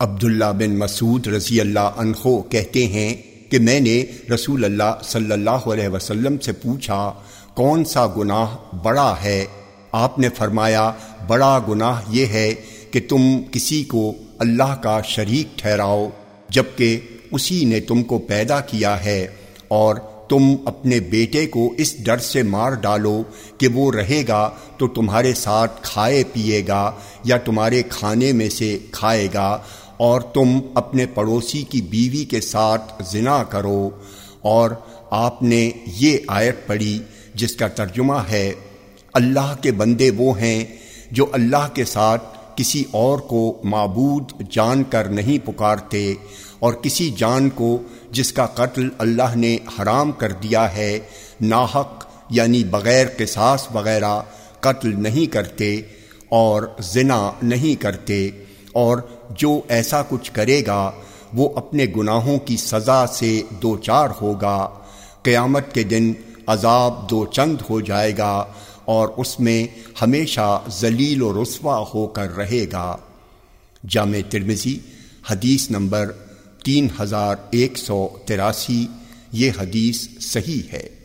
عبداللہ بن مسعود رضی اللہ عنہ کہتے ہیں کہ میں نے رسول اللہ صلی اللہ علیہ وسلم سے پوچھا، کون سا گناہ بڑا ہے؟ آپ نے فرمایا، بڑا گناہ یہ ہے کہ تم کسی کو اللہ کا شریک ٹھہراؤ، جبکہ اسی نے تم کو پیدا کیا ہے اور تم اپنے بیٹے کو اس ڈر سے مار ڈالو کہ وہ رہے گا تو تمہارے ساتھ کھائے پیے گا یا تمہارے کھانے میں سے کھائے گا اور تم اپنے پڑوسی کی بیوی کے ساتھ زنا کرو، اور آپ نے یہ آیت پڑھی جس کا ترجمہ ہے، اللہ کے بندے وہ ہیں جو اللہ کے ساتھ کسی اور کو معبود جان کر نہیں پکارتے، اور کسی جان کو جس کا قتل اللہ نے حرام کر دیا ہے، ناحق یعنی بغیر قصاص وغیرہ قتل نہیں کرتے اور زنا نہیں کرتے، اور جو ایسا کچھ کرے گا، وہ اپنے گناہوں کی سزا سے دو چار ہوگا۔ قیامت کے دن عذاب دو چند ہو جائے گا اور اس میں ہمیشہ ذلیل و رسوا ہو کر رہے گا۔ جامع ترمزی حدیث نمبر تین ہزار ایک سو تراسی، یہ حدیث صحیح ہے۔